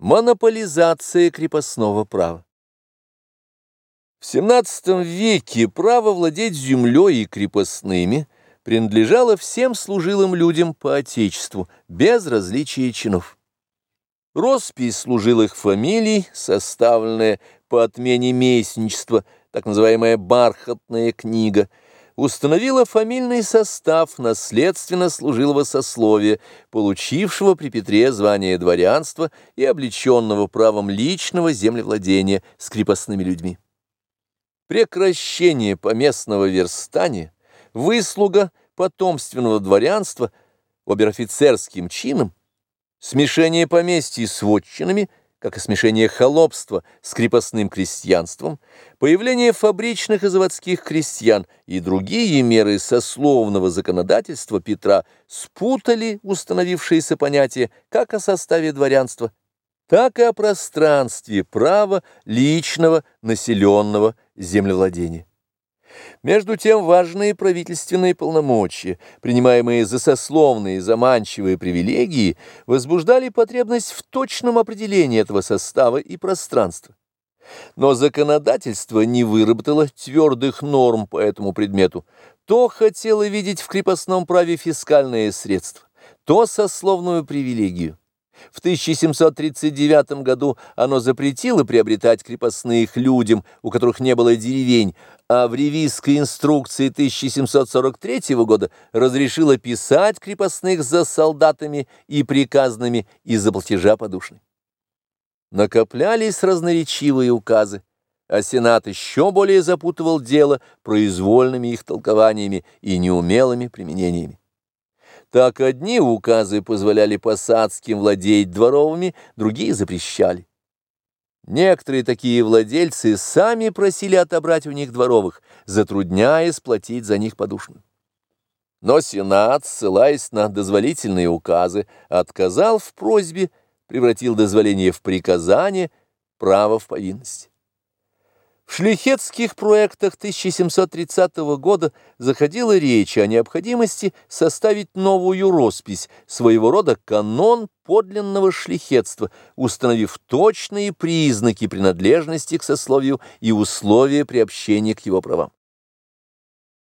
Монополизация крепостного права. В XVII веке право владеть землей и крепостными принадлежало всем служилым людям по Отечеству, без различия чинов. Роспись служилых фамилий, составленная по отмене местничества, так называемая «бархатная книга», установила фамильный состав наследственно служилого сословия, получившего при Петре звание дворянства и облеченного правом личного землевладения с крепостными людьми. Прекращение поместного верстания, выслуга потомственного дворянства обер-офицерским чином, смешение поместьй с вотчинами – как и смешение холопства с крепостным крестьянством, появление фабричных и заводских крестьян и другие меры сословного законодательства Петра спутали установившиеся понятия как о составе дворянства, так и о пространстве права личного населенного землевладения. Между тем важные правительственные полномочия, принимаемые за сословные заманчивые привилегии, возбуждали потребность в точном определении этого состава и пространства. Но законодательство не выработало твердых норм по этому предмету. То хотело видеть в крепостном праве фискальные средства, то сословную привилегию. В 1739 году оно запретило приобретать крепостных людям, у которых не было деревень, а в ревизской инструкции 1743 года разрешило писать крепостных за солдатами и приказными из-за платежа подушной. Накоплялись разноречивые указы, а Сенат еще более запутывал дело произвольными их толкованиями и неумелыми применениями. Так одни указы позволяли посадским владеть дворовыми, другие запрещали. Некоторые такие владельцы сами просили отобрать у них дворовых, затрудняя сплотить за них подушную. Но Сенат, ссылаясь на дозволительные указы, отказал в просьбе, превратил дозволение в приказание, право в повинность. В шлихетских проектах 1730 года заходила речь о необходимости составить новую роспись, своего рода канон подлинного шлихетства, установив точные признаки принадлежности к сословию и условия приобщения к его правам.